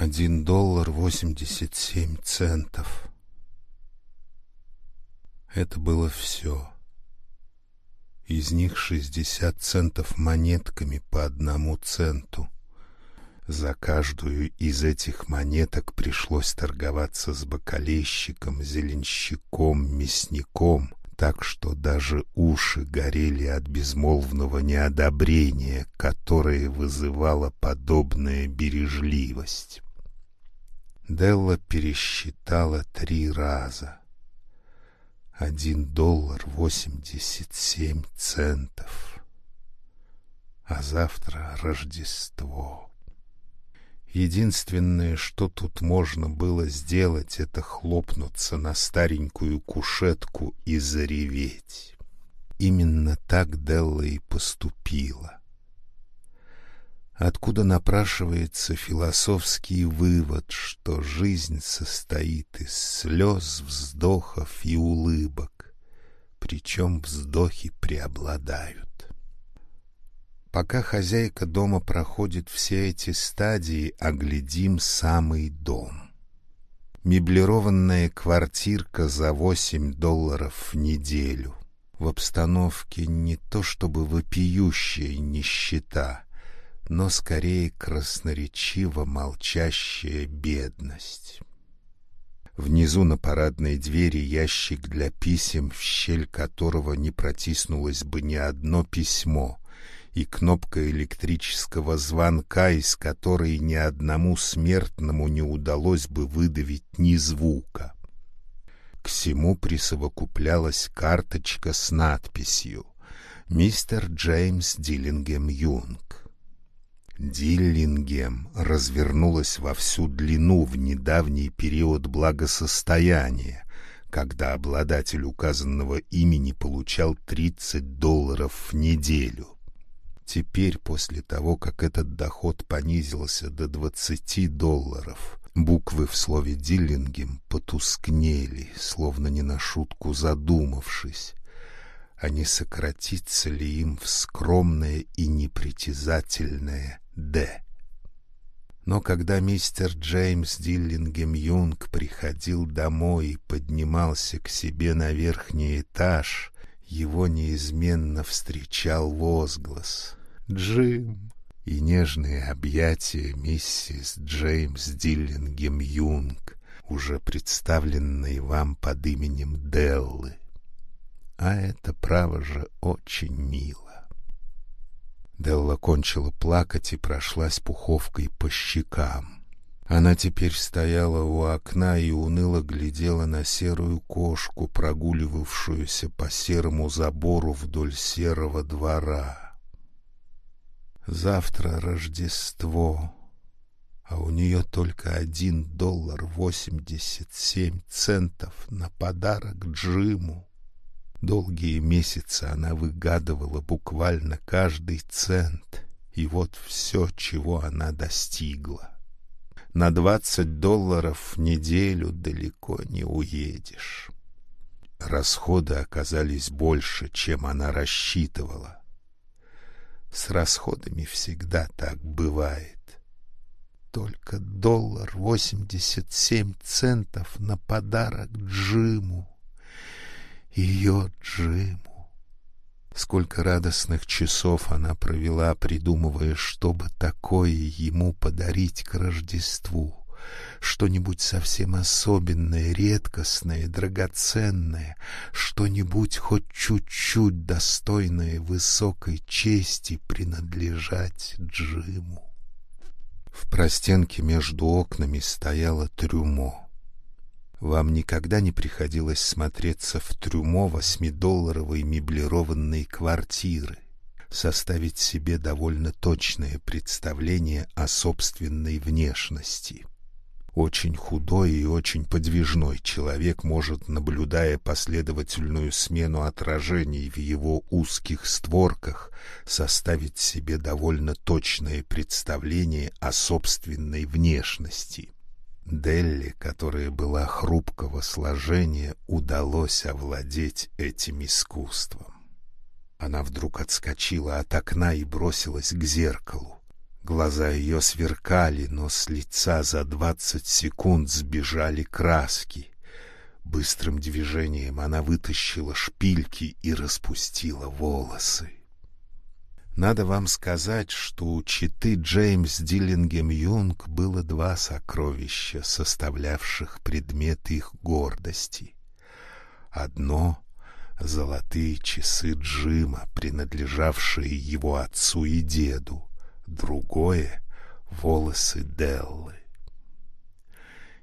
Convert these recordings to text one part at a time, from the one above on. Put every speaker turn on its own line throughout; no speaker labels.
Один доллар восемьдесят семь центов. Это было все. Из них шестьдесят центов монетками по одному центу. За каждую из этих монеток пришлось торговаться с бакалейщиком, зеленщиком, мясником, так что даже уши горели от безмолвного неодобрения, которое вызывала подобная бережливость. Делла пересчитала три раза. Один доллар восемьдесят семь центов. А завтра Рождество. Единственное, что тут можно было сделать, это хлопнуться на старенькую кушетку и зареветь. Именно так Делла и поступила откуда напрашивается философский вывод, что жизнь состоит из слез, вздохов и улыбок, причем вздохи преобладают. Пока хозяйка дома проходит все эти стадии, оглядим самый дом. Меблированная квартирка за 8 долларов в неделю. В обстановке не то чтобы вопиющая нищета — но скорее красноречиво молчащая бедность. Внизу на парадной двери ящик для писем, в щель которого не протиснулось бы ни одно письмо, и кнопка электрического звонка, из которой ни одному смертному не удалось бы выдавить ни звука. К всему присовокуплялась карточка с надписью «Мистер Джеймс Диллингем Юнг». Диллингем развернулась во всю длину в недавний период благосостояния, когда обладатель указанного имени получал 30 долларов в неделю. Теперь, после того, как этот доход понизился до 20 долларов, буквы в слове «Диллингем» потускнели, словно не на шутку задумавшись, а не сократится ли им в скромное и непритязательное Д. Но когда мистер Джеймс Диллингем Юнг приходил домой и поднимался к себе на верхний этаж, его неизменно встречал возглас «Джим!» и нежные объятия миссис Джеймс Диллингем Юнг, уже представленной вам под именем Деллы. А это, право же, очень мило. Делла кончила плакать и прошлась пуховкой по щекам. Она теперь стояла у окна и уныло глядела на серую кошку, прогуливавшуюся по серому забору вдоль серого двора. Завтра Рождество, а у нее только один доллар восемьдесят семь центов на подарок Джиму. Долгие месяцы она выгадывала буквально каждый цент, и вот все, чего она достигла. На двадцать долларов в неделю далеко не уедешь. Расходы оказались больше, чем она рассчитывала. С расходами всегда так бывает. Только доллар восемьдесят семь центов на подарок Джиму ее Джиму. Сколько радостных часов она провела, придумывая, что бы такое ему подарить к Рождеству. Что-нибудь совсем особенное, редкостное, драгоценное, что-нибудь хоть чуть-чуть достойное высокой чести принадлежать Джиму. В простенке между окнами стояло трюмо. Вам никогда не приходилось смотреться в трюмо восьмидолларовой меблированной квартиры, составить себе довольно точное представление о собственной внешности. Очень худой и очень подвижной человек может, наблюдая последовательную смену отражений в его узких створках, составить себе довольно точное представление о собственной внешности. Делли, которая была хрупкого сложения, удалось овладеть этим искусством. Она вдруг отскочила от окна и бросилась к зеркалу. Глаза ее сверкали, но с лица за двадцать секунд сбежали краски. Быстрым движением она вытащила шпильки и распустила волосы. Надо вам сказать, что у читы Джеймс Диллингем Юнг было два сокровища, составлявших предмет их гордости. Одно — золотые часы Джима, принадлежавшие его отцу и деду, другое — волосы Деллы.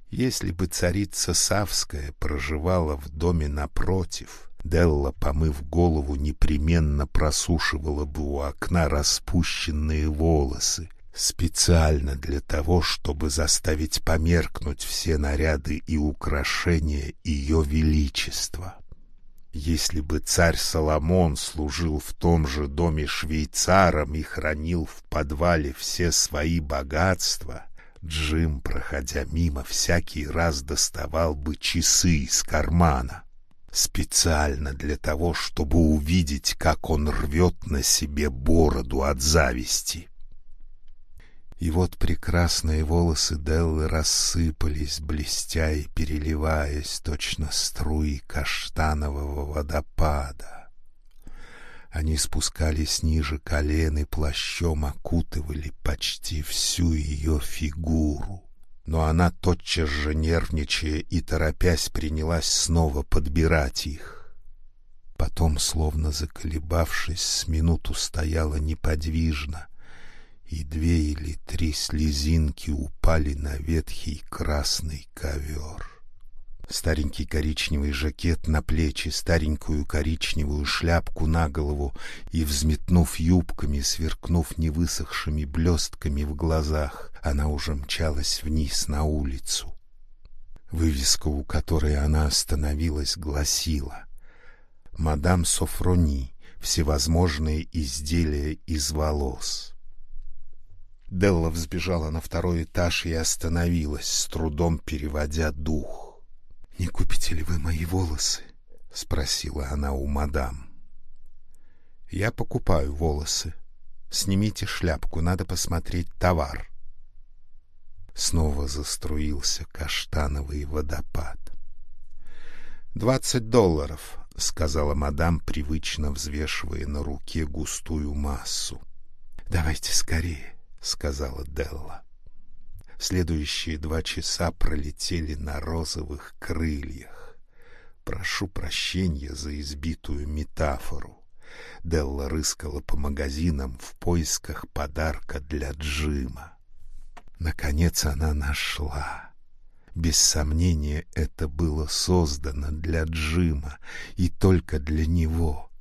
Если бы царица Савская проживала в доме напротив, Делла, помыв голову, непременно просушивала бы у окна распущенные волосы, специально для того, чтобы заставить померкнуть все наряды и украшения ее величества. Если бы царь Соломон служил в том же доме швейцаром и хранил в подвале все свои богатства, Джим, проходя мимо, всякий раз доставал бы часы из кармана. Специально для того, чтобы увидеть, как он рвет на себе бороду от зависти. И вот прекрасные волосы Деллы рассыпались, блестя и переливаясь, точно струи каштанового водопада. Они спускались ниже колен и плащом окутывали почти всю ее фигуру. Но она тотчас же, нервничая и торопясь, принялась снова подбирать их. Потом, словно заколебавшись, с минуту стояла неподвижно, и две или три слезинки упали на ветхий красный ковер. Старенький коричневый жакет на плечи, старенькую коричневую шляпку на голову и, взметнув юбками, сверкнув невысохшими блестками в глазах, она уже мчалась вниз на улицу. Вывеска, у которой она остановилась, гласила «Мадам Софрони. Всевозможные изделия из волос». Делла взбежала на второй этаж и остановилась, с трудом переводя дух. «Не купите ли вы мои волосы?» — спросила она у мадам. «Я покупаю волосы. Снимите шляпку, надо посмотреть товар». Снова заструился каштановый водопад. «Двадцать долларов», — сказала мадам, привычно взвешивая на руке густую массу. «Давайте скорее», — сказала Делла. Следующие два часа пролетели на розовых крыльях. Прошу прощения за избитую метафору. Делла рыскала по магазинам в поисках подарка для Джима. Наконец она нашла. Без сомнения, это было создано для Джима и только для него.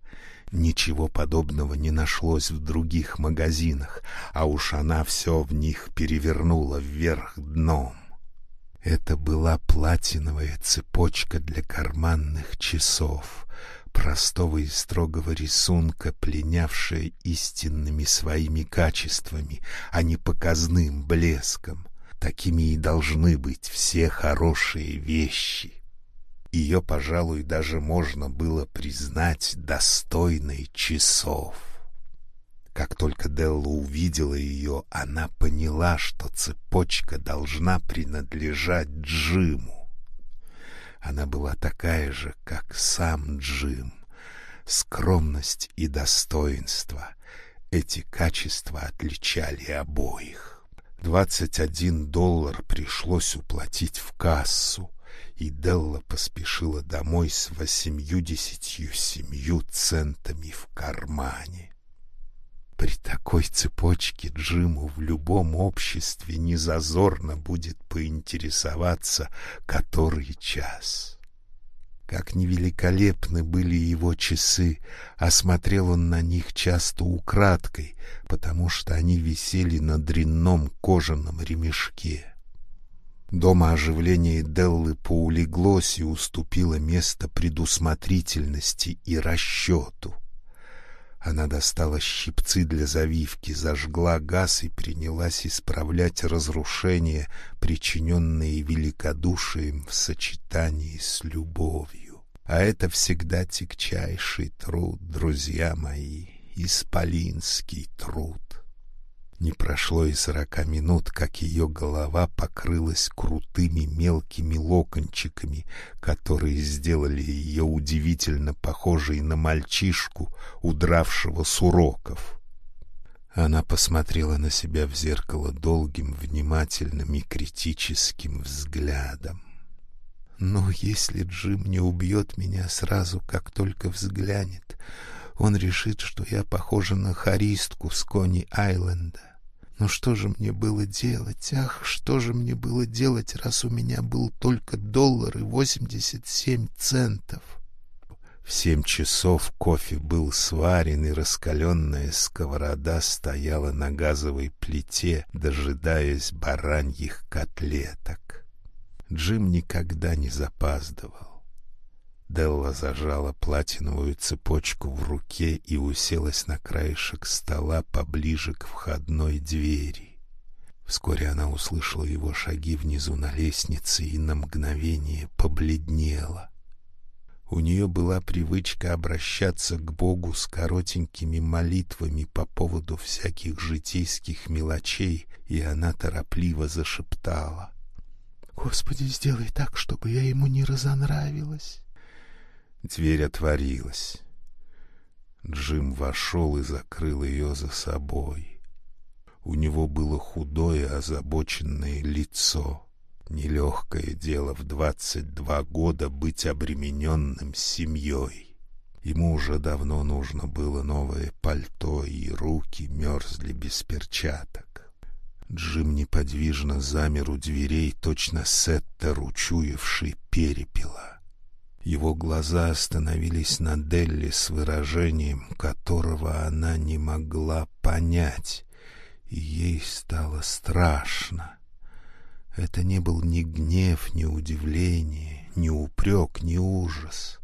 Ничего подобного не нашлось в других магазинах, а уж она все в них перевернула вверх дном. Это была платиновая цепочка для карманных часов, простого и строгого рисунка, пленявшая истинными своими качествами, а не показным блеском. Такими и должны быть все хорошие вещи. Ее, пожалуй, даже можно было признать достойной часов. Как только Делла увидела ее, она поняла, что цепочка должна принадлежать Джиму. Она была такая же, как сам Джим. Скромность и достоинство — эти качества отличали обоих. Двадцать один доллар пришлось уплатить в кассу и Делла поспешила домой с восемью-десятью семью центами в кармане. При такой цепочке Джиму в любом обществе незазорно будет поинтересоваться, который час. Как невеликолепны были его часы, осмотрел он на них часто украдкой, потому что они висели на дрянном кожаном ремешке. Дома оживление Деллы поулеглось и уступило место предусмотрительности и расчету. Она достала щипцы для завивки, зажгла газ и принялась исправлять разрушения, причиненные великодушием в сочетании с любовью. А это всегда тягчайший труд, друзья мои, исполинский труд. Не прошло и сорока минут, как ее голова покрылась крутыми мелкими локончиками, которые сделали ее удивительно похожей на мальчишку, удравшего с уроков. Она посмотрела на себя в зеркало долгим, внимательным и критическим взглядом. Но если Джим не убьет меня сразу, как только взглянет, он решит, что я похожа на харистку с Кони-Айленда. Ну что же мне было делать? Ах, что же мне было делать, раз у меня был только доллар и восемьдесят семь центов? В семь часов кофе был сварен, и раскаленная сковорода стояла на газовой плите, дожидаясь бараньих котлеток. Джим никогда не запаздывал. Делла зажала платиновую цепочку в руке и уселась на краешек стола поближе к входной двери. Вскоре она услышала его шаги внизу на лестнице и на мгновение побледнела. У нее была привычка обращаться к Богу с коротенькими молитвами по поводу всяких житейских мелочей, и она торопливо зашептала. «Господи, сделай так, чтобы я ему не разонравилась». Дверь отворилась. Джим вошел и закрыл ее за собой. У него было худое, озабоченное лицо. Нелегкое дело в двадцать два года быть обремененным семьей. Ему уже давно нужно было новое пальто, и руки мерзли без перчаток. Джим неподвижно замер у дверей, точно сеттер, учуявший перепела. Его глаза остановились на Делли с выражением, которого она не могла понять, и ей стало страшно. Это не был ни гнев, ни удивление, ни упрек, ни ужас,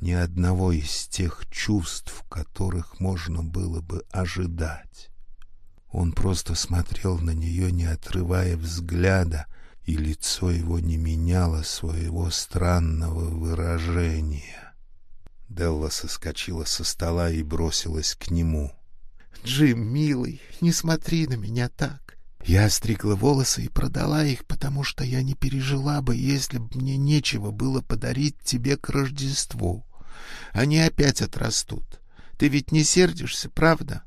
ни одного из тех чувств, которых можно было бы ожидать. Он просто смотрел на нее, не отрывая взгляда, и лицо его не меняло своего странного выражения. Делла соскочила со стола и бросилась к нему. «Джим, милый, не смотри на меня так. Я остригла волосы и продала их, потому что я не пережила бы, если бы мне нечего было подарить тебе к Рождеству. Они опять отрастут. Ты ведь не сердишься, правда?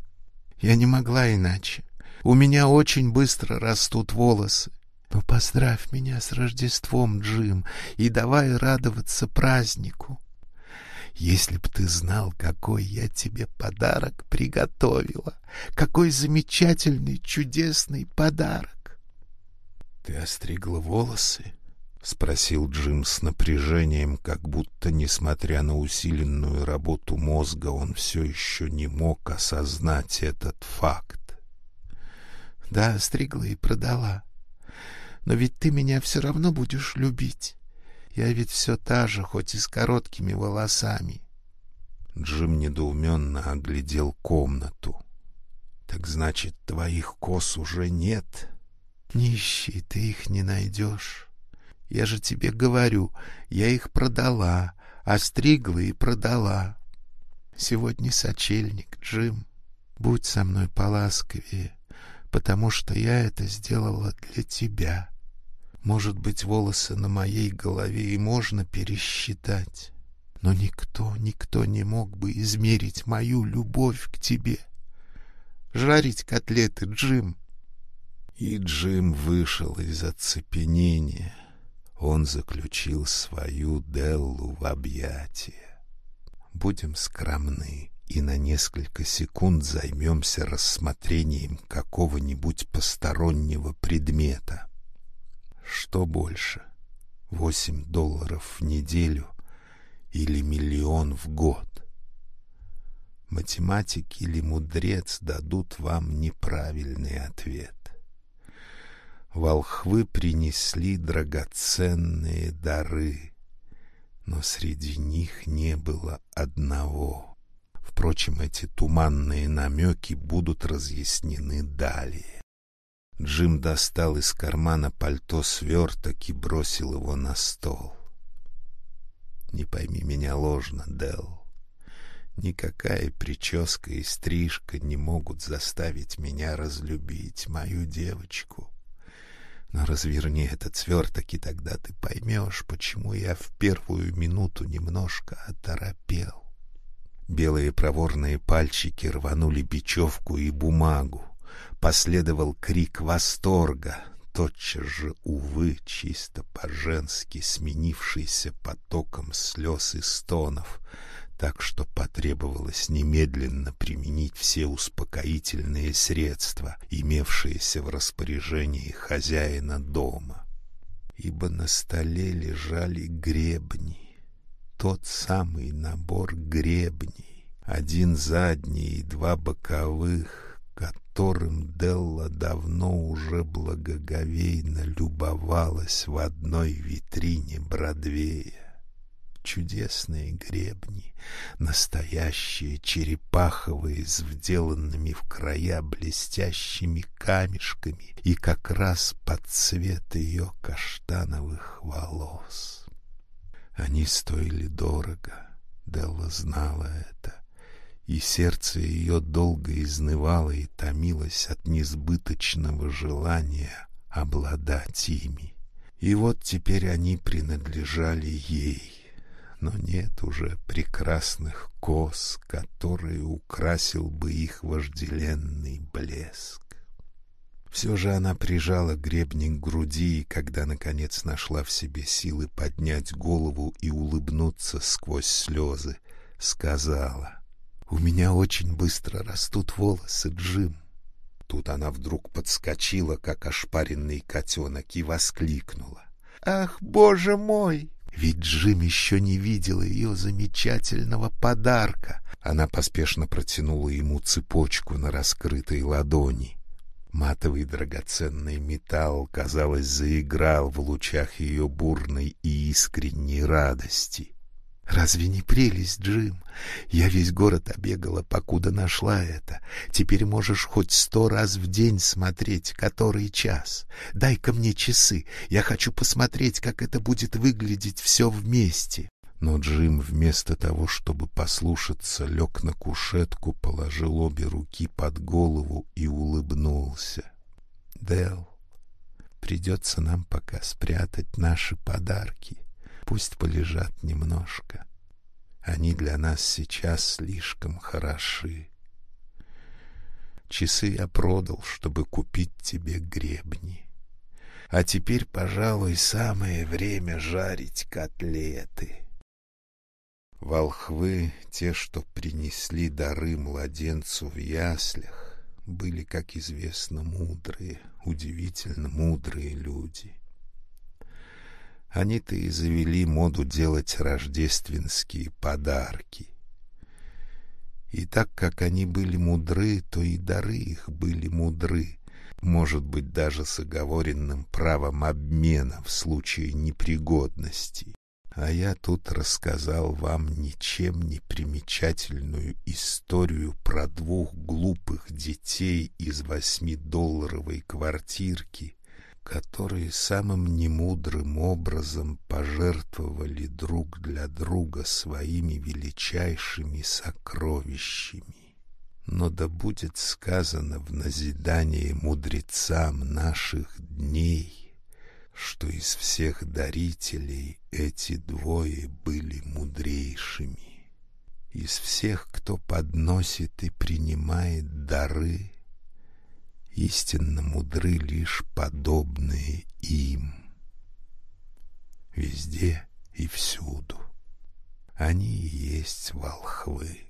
Я не могла иначе. У меня очень быстро растут волосы. Ну, поздравь меня с Рождеством, Джим, и давай радоваться празднику. Если б ты знал, какой я тебе подарок приготовила, какой замечательный, чудесный подарок. Ты остригла волосы? — спросил Джим с напряжением, как будто, несмотря на усиленную работу мозга, он все еще не мог осознать этот факт. — Да, остригла и продала. Но ведь ты меня все равно будешь любить. Я ведь все та же, хоть и с короткими волосами. Джим недоуменно оглядел комнату. Так значит, твоих кос уже нет? Нищий, ты их не найдешь. Я же тебе говорю, я их продала, остригла и продала. Сегодня сочельник, Джим. Будь со мной поласковее, потому что я это сделала для тебя. Может быть, волосы на моей голове и можно пересчитать, но никто, никто не мог бы измерить мою любовь к тебе. Жарить котлеты, Джим. И Джим вышел из оцепенения. Он заключил свою Деллу в объятия. Будем скромны и на несколько секунд займемся рассмотрением какого-нибудь постороннего предмета. Что больше? Восемь долларов в неделю или миллион в год? Математик или мудрец дадут вам неправильный ответ. Волхвы принесли драгоценные дары, но среди них не было одного. Впрочем, эти туманные намеки будут разъяснены далее. Джим достал из кармана пальто сверток и бросил его на стол. «Не пойми меня ложно, Дел. Никакая прическа и стрижка не могут заставить меня разлюбить мою девочку. Но разверни этот сверток, и тогда ты поймешь, почему я в первую минуту немножко оторопел. Белые проворные пальчики рванули бечевку и бумагу. Последовал крик восторга, тотчас же, увы, чисто по-женски сменившийся потоком слез и стонов, так что потребовалось немедленно применить все успокоительные средства, имевшиеся в распоряжении хозяина дома. Ибо на столе лежали гребни, тот самый набор гребней, один задний и два боковых, которым Делла давно уже благоговейно любовалась в одной витрине Бродвея чудесные гребни, настоящие черепаховые с вделанными в края блестящими камешками и как раз под цвет ее каштановых волос. Они стоили дорого, Делла знала это, и сердце ее долго изнывало и томилось от несбыточного желания обладать ими. И вот теперь они принадлежали ей но нет уже прекрасных кос, которые украсил бы их вожделенный блеск. Все же она прижала гребни к груди, и когда, наконец, нашла в себе силы поднять голову и улыбнуться сквозь слезы, сказала, «У меня очень быстро растут волосы, Джим». Тут она вдруг подскочила, как ошпаренный котенок, и воскликнула. «Ах, боже мой! Ведь Джим еще не видел ее замечательного подарка. Она поспешно протянула ему цепочку на раскрытой ладони. Матовый драгоценный металл, казалось, заиграл в лучах ее бурной и искренней радости. Разве не прелесть, Джим? Я весь город обегала, покуда нашла это. Теперь можешь хоть сто раз в день смотреть, который час. Дай-ка мне часы. Я хочу посмотреть, как это будет выглядеть все вместе. Но Джим вместо того, чтобы послушаться, лег на кушетку, положил обе руки под голову и улыбнулся. Дел, придется нам пока спрятать наши подарки. Пусть полежат немножко. Они для нас сейчас слишком хороши. Часы я продал, чтобы купить тебе гребни. А теперь, пожалуй, самое время жарить котлеты. Волхвы, те, что принесли дары младенцу в яслях, были, как известно, мудрые, удивительно мудрые люди. Они-то и завели моду делать рождественские подарки. И так как они были мудры, то и дары их были мудры, может быть, даже с оговоренным правом обмена в случае непригодности. А я тут рассказал вам ничем не примечательную историю про двух глупых детей из восьмидолларовой квартирки, которые самым немудрым образом пожертвовали друг для друга своими величайшими сокровищами. Но да будет сказано в назидание мудрецам наших дней, что из всех дарителей эти двое были мудрейшими. Из всех, кто подносит и принимает дары, истинно мудры лишь подобные им. Везде и всюду они и есть волхвы.